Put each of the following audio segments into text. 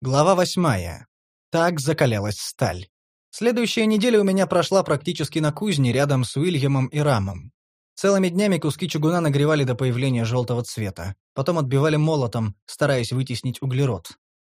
Глава восьмая. Так закалялась сталь. Следующая неделя у меня прошла практически на кузне рядом с Уильямом и Рамом. Целыми днями куски чугуна нагревали до появления желтого цвета, потом отбивали молотом, стараясь вытеснить углерод.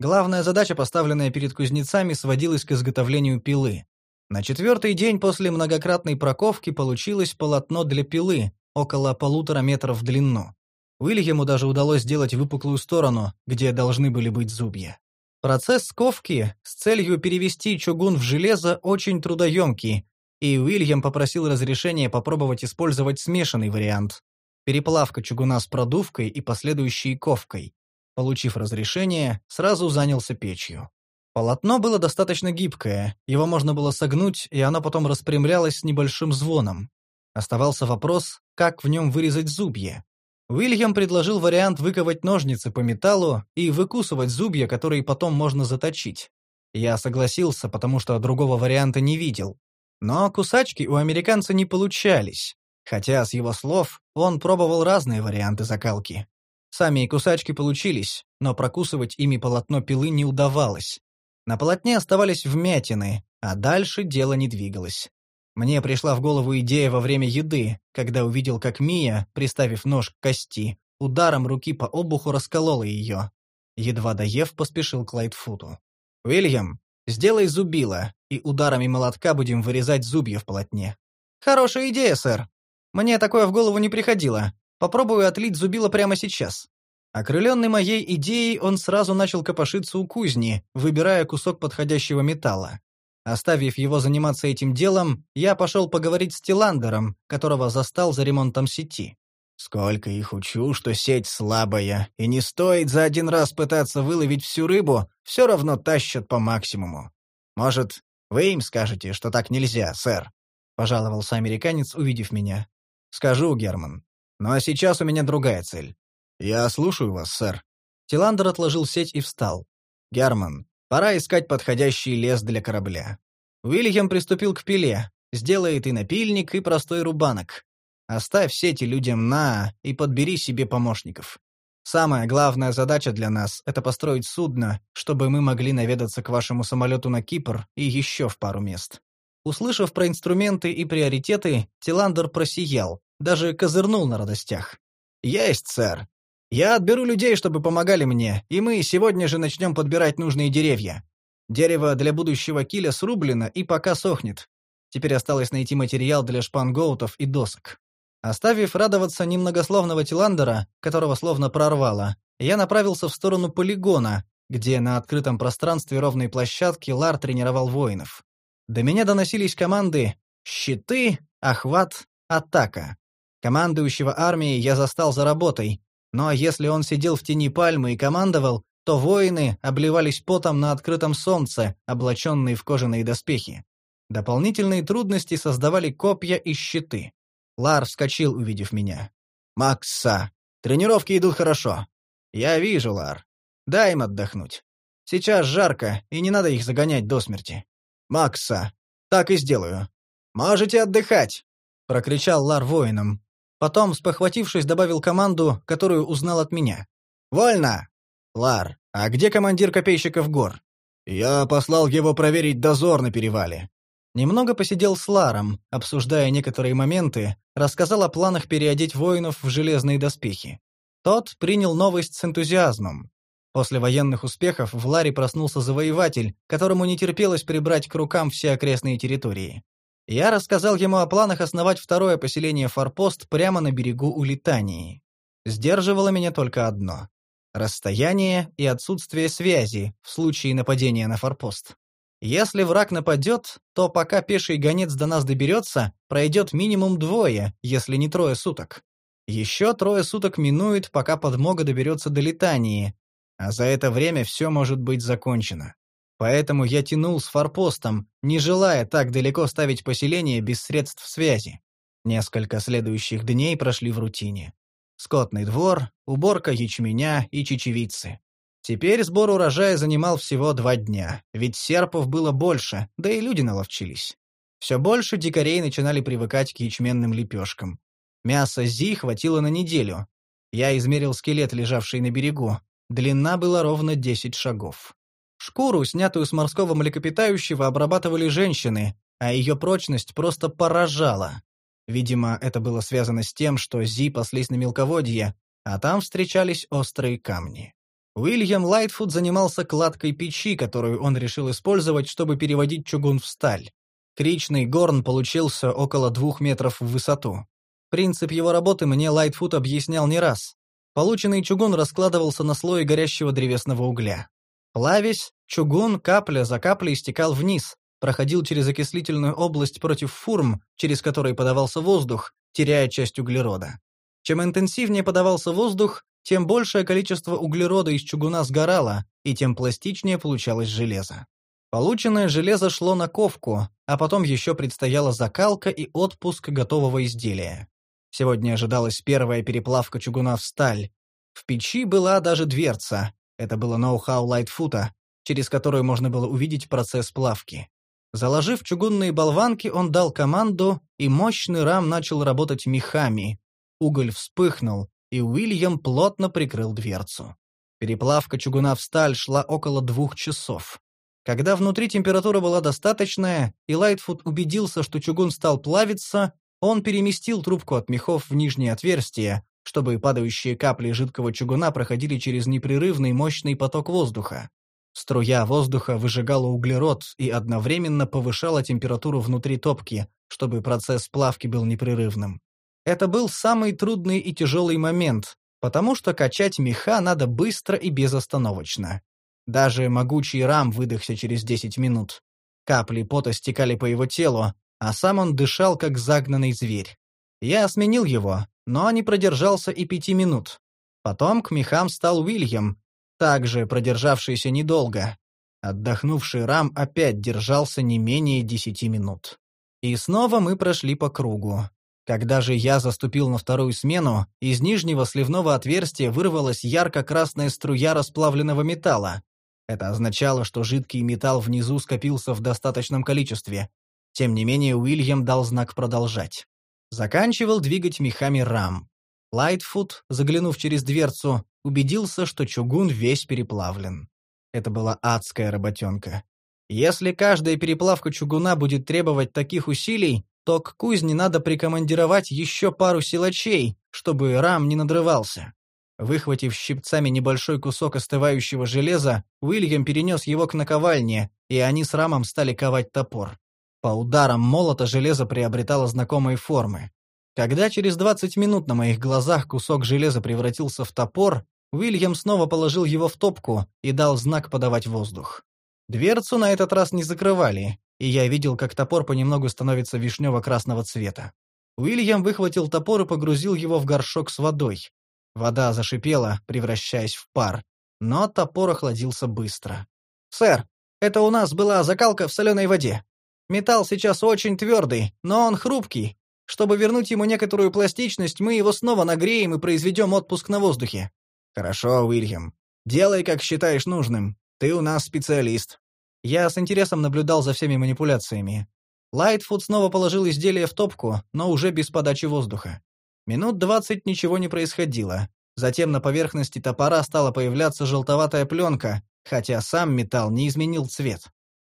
Главная задача, поставленная перед кузнецами, сводилась к изготовлению пилы. На четвертый день после многократной проковки получилось полотно для пилы, около полутора метров в длину. Уильяму даже удалось сделать выпуклую сторону, где должны были быть зубья. Процесс ковки с целью перевести чугун в железо очень трудоемкий, и Уильям попросил разрешения попробовать использовать смешанный вариант – переплавка чугуна с продувкой и последующей ковкой. Получив разрешение, сразу занялся печью. Полотно было достаточно гибкое, его можно было согнуть, и оно потом распрямлялось с небольшим звоном. Оставался вопрос, как в нем вырезать зубья. Уильям предложил вариант выковать ножницы по металлу и выкусывать зубья, которые потом можно заточить. Я согласился, потому что другого варианта не видел. Но кусачки у американца не получались, хотя, с его слов, он пробовал разные варианты закалки. Сами кусачки получились, но прокусывать ими полотно пилы не удавалось. На полотне оставались вмятины, а дальше дело не двигалось. Мне пришла в голову идея во время еды, когда увидел, как Мия, приставив нож к кости, ударом руки по обуху расколола ее. Едва доев, поспешил к Лайтфуту. «Уильям, сделай зубило, и ударами молотка будем вырезать зубья в полотне». «Хорошая идея, сэр. Мне такое в голову не приходило. Попробую отлить зубило прямо сейчас». Окрыленный моей идеей, он сразу начал копошиться у кузни, выбирая кусок подходящего металла. Оставив его заниматься этим делом, я пошел поговорить с Тиландером, которого застал за ремонтом сети. Сколько их учу, что сеть слабая, и не стоит за один раз пытаться выловить всю рыбу, все равно тащат по максимуму. Может, вы им скажете, что так нельзя, сэр?» — пожаловался американец, увидев меня. «Скажу, Герман. Ну а сейчас у меня другая цель. Я слушаю вас, сэр». Тиландер отложил сеть и встал. «Герман, Пора искать подходящий лес для корабля. Уильям приступил к пиле, сделает и напильник, и простой рубанок. Оставь сети людям на, и подбери себе помощников. Самая главная задача для нас — это построить судно, чтобы мы могли наведаться к вашему самолету на Кипр и еще в пару мест. Услышав про инструменты и приоритеты, Тиландер просиял, даже козырнул на радостях. «Есть, сэр. Я отберу людей, чтобы помогали мне, и мы сегодня же начнем подбирать нужные деревья. Дерево для будущего киля срублено и пока сохнет. Теперь осталось найти материал для шпангоутов и досок. Оставив радоваться немногословного Тиландера, которого словно прорвало, я направился в сторону полигона, где на открытом пространстве ровной площадки Лар тренировал воинов. До меня доносились команды «щиты», «охват», «атака». Командующего армией я застал за работой, но если он сидел в тени пальмы и командовал, то воины обливались потом на открытом солнце, облаченные в кожаные доспехи. Дополнительные трудности создавали копья и щиты. Лар вскочил, увидев меня. «Макса, тренировки идут хорошо». «Я вижу, Лар. Дай им отдохнуть. Сейчас жарко, и не надо их загонять до смерти». «Макса, так и сделаю». «Можете отдыхать!» — прокричал Лар воинам. Потом, спохватившись, добавил команду, которую узнал от меня. «Вольно!» «Лар, а где командир копейщиков гор?» «Я послал его проверить дозор на перевале». Немного посидел с Ларом, обсуждая некоторые моменты, рассказал о планах переодеть воинов в железные доспехи. Тот принял новость с энтузиазмом. После военных успехов в Ларе проснулся завоеватель, которому не терпелось прибрать к рукам все окрестные территории. Я рассказал ему о планах основать второе поселение Форпост прямо на берегу Улитании. Сдерживало меня только одно — расстояние и отсутствие связи в случае нападения на Форпост. Если враг нападет, то пока пеший гонец до нас доберется, пройдет минимум двое, если не трое суток. Еще трое суток минует, пока подмога доберется до Литании, а за это время все может быть закончено. Поэтому я тянул с форпостом, не желая так далеко ставить поселение без средств связи. Несколько следующих дней прошли в рутине. Скотный двор, уборка ячменя и чечевицы. Теперь сбор урожая занимал всего два дня, ведь серпов было больше, да и люди наловчились. Все больше дикарей начинали привыкать к ячменным лепешкам. Мяса зи хватило на неделю. Я измерил скелет, лежавший на берегу. Длина была ровно 10 шагов. Шкуру, снятую с морского млекопитающего, обрабатывали женщины, а ее прочность просто поражала. Видимо, это было связано с тем, что Зи паслись на мелководье, а там встречались острые камни. Уильям Лайтфуд занимался кладкой печи, которую он решил использовать, чтобы переводить чугун в сталь. Кричный горн получился около двух метров в высоту. Принцип его работы мне Лайтфуд объяснял не раз. Полученный чугун раскладывался на слое горящего древесного угля. Плавясь, чугун капля за каплей стекал вниз, проходил через окислительную область против фурм, через который подавался воздух, теряя часть углерода. Чем интенсивнее подавался воздух, тем большее количество углерода из чугуна сгорало, и тем пластичнее получалось железо. Полученное железо шло на ковку, а потом еще предстояла закалка и отпуск готового изделия. Сегодня ожидалась первая переплавка чугуна в сталь. В печи была даже дверца, это было ноу-хау Лайтфута, через которую можно было увидеть процесс плавки. Заложив чугунные болванки, он дал команду, и мощный рам начал работать мехами. Уголь вспыхнул, и Уильям плотно прикрыл дверцу. Переплавка чугуна в сталь шла около двух часов. Когда внутри температура была достаточная, и Лайтфуд убедился, что чугун стал плавиться, он переместил трубку от мехов в нижнее отверстие, чтобы падающие капли жидкого чугуна проходили через непрерывный мощный поток воздуха. Струя воздуха выжигала углерод и одновременно повышала температуру внутри топки, чтобы процесс плавки был непрерывным. Это был самый трудный и тяжелый момент, потому что качать меха надо быстро и безостановочно. Даже могучий рам выдохся через 10 минут. Капли пота стекали по его телу, а сам он дышал, как загнанный зверь. Я сменил его, но не продержался и пяти минут. Потом к мехам стал Уильям, также продержавшийся недолго. Отдохнувший Рам опять держался не менее десяти минут. И снова мы прошли по кругу. Когда же я заступил на вторую смену, из нижнего сливного отверстия вырвалась ярко-красная струя расплавленного металла. Это означало, что жидкий металл внизу скопился в достаточном количестве. Тем не менее, Уильям дал знак продолжать. Заканчивал двигать мехами рам. Лайтфуд, заглянув через дверцу, убедился, что чугун весь переплавлен. Это была адская работенка. Если каждая переплавка чугуна будет требовать таких усилий, то к кузне надо прикомандировать еще пару силачей, чтобы рам не надрывался. Выхватив щипцами небольшой кусок остывающего железа, Уильям перенес его к наковальне, и они с рамом стали ковать топор. По ударам молота железо приобретало знакомые формы. Когда через 20 минут на моих глазах кусок железа превратился в топор, Уильям снова положил его в топку и дал знак подавать воздух. Дверцу на этот раз не закрывали, и я видел, как топор понемногу становится вишнево-красного цвета. Уильям выхватил топор и погрузил его в горшок с водой. Вода зашипела, превращаясь в пар, но топор охладился быстро. «Сэр, это у нас была закалка в соленой воде. Металл сейчас очень твердый, но он хрупкий. Чтобы вернуть ему некоторую пластичность, мы его снова нагреем и произведем отпуск на воздухе. Хорошо, Уильям. Делай, как считаешь нужным. Ты у нас специалист. Я с интересом наблюдал за всеми манипуляциями. Лайтфуд снова положил изделие в топку, но уже без подачи воздуха. Минут двадцать ничего не происходило. Затем на поверхности топора стала появляться желтоватая пленка, хотя сам металл не изменил цвет.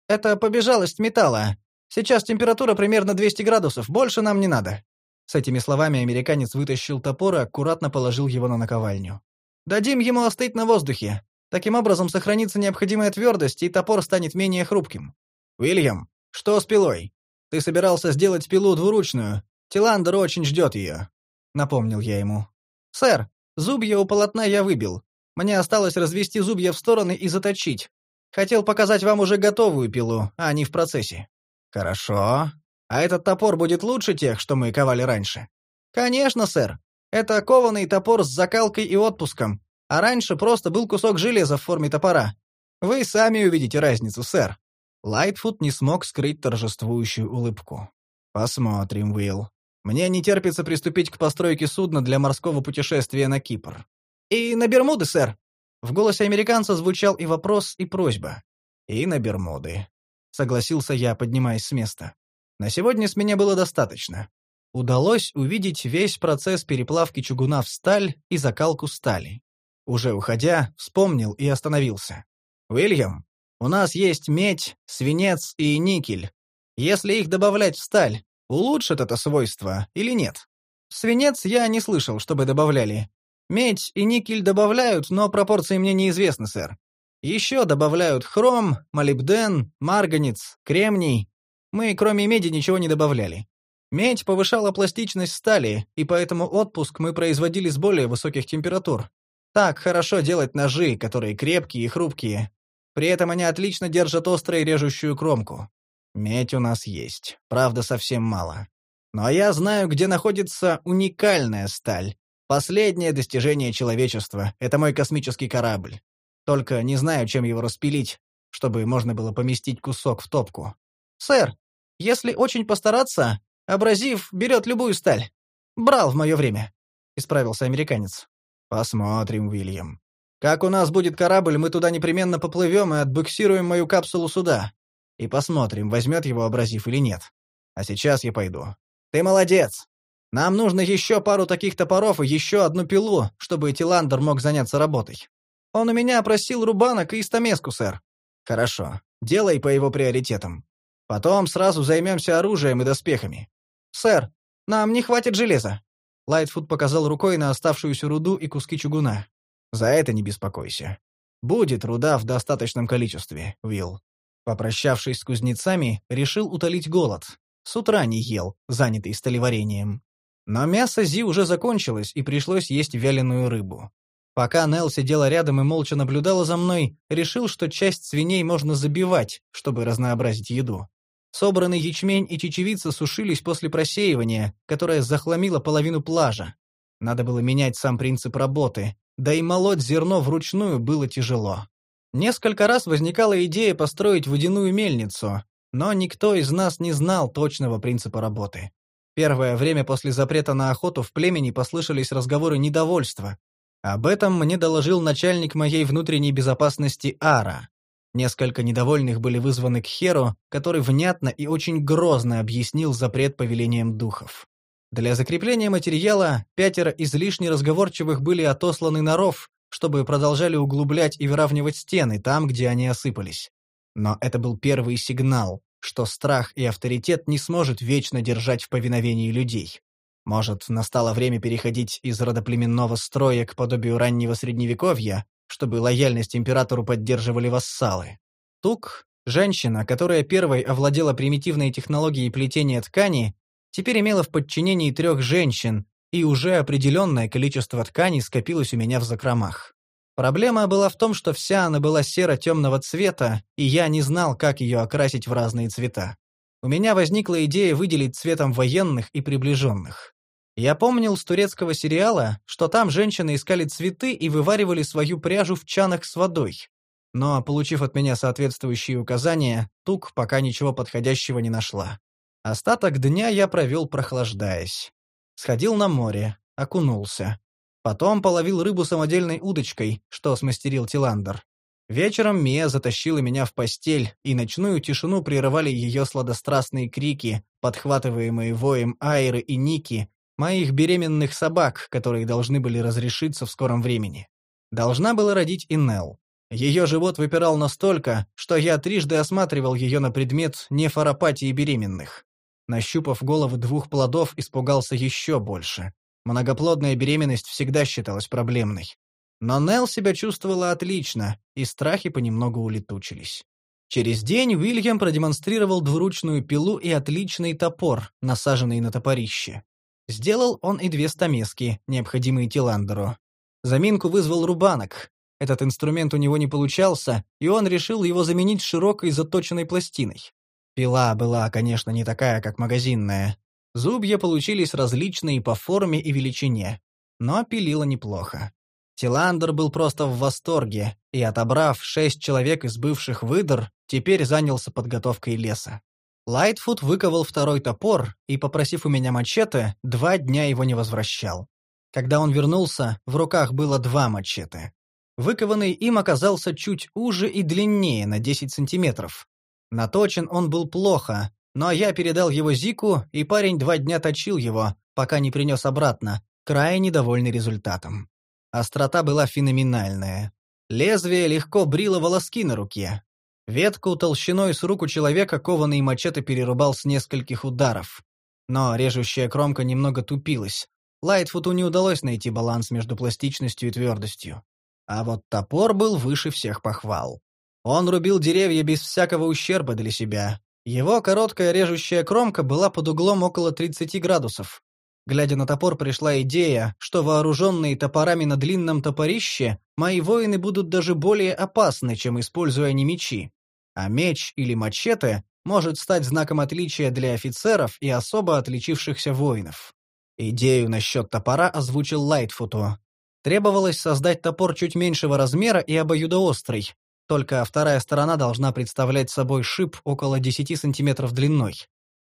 «Это побежалость металла. Сейчас температура примерно 200 градусов, больше нам не надо». С этими словами американец вытащил топор и аккуратно положил его на наковальню. «Дадим ему остыть на воздухе. Таким образом сохранится необходимая твердость, и топор станет менее хрупким». «Уильям, что с пилой? Ты собирался сделать пилу двуручную. Тиландер очень ждет ее», — напомнил я ему. «Сэр, зубья у полотна я выбил. Мне осталось развести зубья в стороны и заточить. Хотел показать вам уже готовую пилу, а не в процессе. Хорошо. А этот топор будет лучше тех, что мы ковали раньше? Конечно, сэр. Это кованый топор с закалкой и отпуском, а раньше просто был кусок железа в форме топора. Вы сами увидите разницу, сэр. Лайтфуд не смог скрыть торжествующую улыбку. Посмотрим, Уилл. Мне не терпится приступить к постройке судна для морского путешествия на Кипр. И на Бермуды, сэр. В голосе американца звучал и вопрос, и просьба. И на Бермуды согласился я, поднимаясь с места. На сегодня с меня было достаточно. Удалось увидеть весь процесс переплавки чугуна в сталь и закалку стали. Уже уходя, вспомнил и остановился. «Уильям, У нас есть медь, свинец и никель. Если их добавлять в сталь, улучшит это свойство или нет? Свинец я не слышал, чтобы добавляли. Медь и никель добавляют, но пропорции мне неизвестны, сэр. Еще добавляют хром, молибден, марганец, кремний. Мы, кроме меди, ничего не добавляли. Медь повышала пластичность стали, и поэтому отпуск мы производили с более высоких температур. Так хорошо делать ножи, которые крепкие и хрупкие. При этом они отлично держат острую режущую кромку. Медь у нас есть, правда, совсем мало. Но я знаю, где находится уникальная сталь, Последнее достижение человечества — это мой космический корабль. Только не знаю, чем его распилить, чтобы можно было поместить кусок в топку. Сэр, если очень постараться, абразив берет любую сталь. Брал в мое время, — исправился американец. Посмотрим, Уильям. Как у нас будет корабль, мы туда непременно поплывем и отбуксируем мою капсулу сюда. И посмотрим, возьмет его абразив или нет. А сейчас я пойду. Ты молодец. Нам нужно еще пару таких топоров и еще одну пилу, чтобы Тиландер мог заняться работой. Он у меня просил рубанок и стамеску, сэр. Хорошо. Делай по его приоритетам. Потом сразу займемся оружием и доспехами. Сэр, нам не хватит железа. Лайтфуд показал рукой на оставшуюся руду и куски чугуна. За это не беспокойся. Будет руда в достаточном количестве, Уилл. Попрощавшись с кузнецами, решил утолить голод. С утра не ел, занятый столеварением. Но мясо Зи уже закончилось, и пришлось есть вяленую рыбу. Пока Нел сидела рядом и молча наблюдала за мной, решил, что часть свиней можно забивать, чтобы разнообразить еду. Собранный ячмень и чечевица сушились после просеивания, которое захламило половину плажа. Надо было менять сам принцип работы, да и молоть зерно вручную было тяжело. Несколько раз возникала идея построить водяную мельницу, но никто из нас не знал точного принципа работы. Первое время после запрета на охоту в племени послышались разговоры недовольства. Об этом мне доложил начальник моей внутренней безопасности Ара. Несколько недовольных были вызваны к Херу, который внятно и очень грозно объяснил запрет повелением духов. Для закрепления материала пятеро излишне разговорчивых были отосланы на ров, чтобы продолжали углублять и выравнивать стены там, где они осыпались. Но это был первый сигнал, что страх и авторитет не сможет вечно держать в повиновении людей. Может, настало время переходить из родоплеменного строя к подобию раннего средневековья, чтобы лояльность императору поддерживали вассалы. Тук, женщина, которая первой овладела примитивной технологией плетения ткани, теперь имела в подчинении трех женщин, и уже определенное количество ткани скопилось у меня в закромах. Проблема была в том, что вся она была серо-темного цвета, и я не знал, как ее окрасить в разные цвета. У меня возникла идея выделить цветом военных и приближенных. Я помнил с турецкого сериала, что там женщины искали цветы и вываривали свою пряжу в чанах с водой. Но, получив от меня соответствующие указания, Тук пока ничего подходящего не нашла. Остаток дня я провел прохлаждаясь. Сходил на море, окунулся. Потом половил рыбу самодельной удочкой, что смастерил Тиландер. Вечером Мия затащила меня в постель, и ночную тишину прерывали ее сладострастные крики, подхватываемые воем Айры и Ники, моих беременных собак, которые должны были разрешиться в скором времени. Должна была родить и Нелл. Ее живот выпирал настолько, что я трижды осматривал ее на предмет нефоропатии беременных. Нащупав головы двух плодов, испугался еще больше. Многоплодная беременность всегда считалась проблемной. Но Нелл себя чувствовала отлично, и страхи понемногу улетучились. Через день Уильям продемонстрировал двуручную пилу и отличный топор, насаженный на топорище. Сделал он и две стамески, необходимые Тиландеру. Заминку вызвал рубанок. Этот инструмент у него не получался, и он решил его заменить широкой заточенной пластиной. Пила была, конечно, не такая, как магазинная, Зубья получились различные по форме и величине, но пилило неплохо. Тиландер был просто в восторге и, отобрав шесть человек из бывших выдр, теперь занялся подготовкой леса. Лайтфуд выковал второй топор и, попросив у меня мачете, два дня его не возвращал. Когда он вернулся, в руках было два мачете. Выкованный им оказался чуть уже и длиннее на 10 сантиметров. Наточен он был плохо, но я передал его Зику, и парень два дня точил его, пока не принес обратно, крайне довольный результатом. Острота была феноменальная. Лезвие легко брило волоски на руке. Ветку толщиной с руку человека кованый мачете перерубал с нескольких ударов. Но режущая кромка немного тупилась. Лайтфуту не удалось найти баланс между пластичностью и твердостью. А вот топор был выше всех похвал. Он рубил деревья без всякого ущерба для себя. Его короткая режущая кромка была под углом около 30 градусов. Глядя на топор, пришла идея, что вооруженные топорами на длинном топорище, мои воины будут даже более опасны, чем используя не мечи. А меч или мачете может стать знаком отличия для офицеров и особо отличившихся воинов. Идею насчет топора озвучил Лайтфуту. Требовалось создать топор чуть меньшего размера и обоюдоострый, только вторая сторона должна представлять собой шип около 10 сантиметров длиной.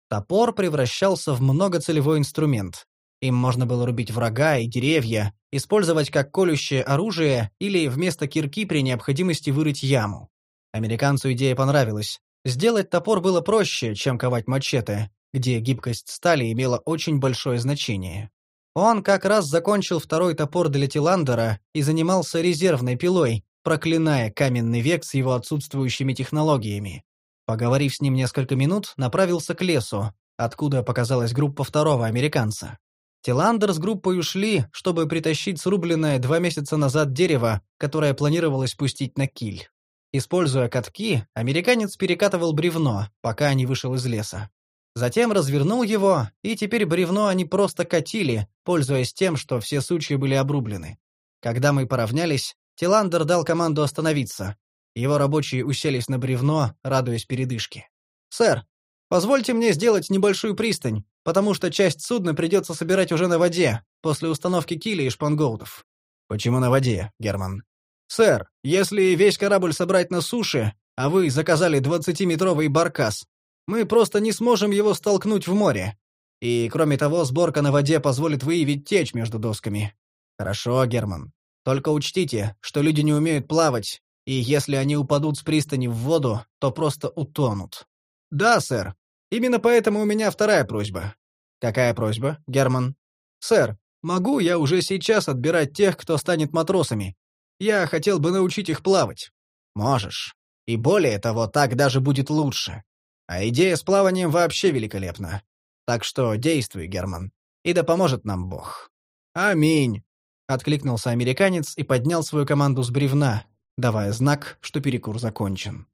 Топор превращался в многоцелевой инструмент. Им можно было рубить врага и деревья, использовать как колющее оружие или вместо кирки при необходимости вырыть яму. Американцу идея понравилась. Сделать топор было проще, чем ковать мачете, где гибкость стали имела очень большое значение. Он как раз закончил второй топор для Тиландера и занимался резервной пилой, проклиная каменный век с его отсутствующими технологиями. Поговорив с ним несколько минут, направился к лесу, откуда показалась группа второго американца. Тиландер с группой ушли, чтобы притащить срубленное два месяца назад дерево, которое планировалось пустить на киль. Используя катки, американец перекатывал бревно, пока не вышел из леса. Затем развернул его, и теперь бревно они просто катили, пользуясь тем, что все сучья были обрублены. Когда мы поравнялись, Тиландер дал команду остановиться. Его рабочие уселись на бревно, радуясь передышке. «Сэр, позвольте мне сделать небольшую пристань, потому что часть судна придется собирать уже на воде, после установки киля и шпангоутов». «Почему на воде, Герман?» «Сэр, если весь корабль собрать на суше, а вы заказали двадцатиметровый баркас, мы просто не сможем его столкнуть в море. И, кроме того, сборка на воде позволит выявить течь между досками. Хорошо, Герман. Только учтите, что люди не умеют плавать, и если они упадут с пристани в воду, то просто утонут. Да, сэр. Именно поэтому у меня вторая просьба. Какая просьба, Герман? Сэр, могу я уже сейчас отбирать тех, кто станет матросами? Я хотел бы научить их плавать. Можешь. И более того, так даже будет лучше. А идея с плаванием вообще великолепна. Так что действуй, Герман. И да поможет нам Бог. Аминь. Откликнулся американец и поднял свою команду с бревна, давая знак, что перекур закончен.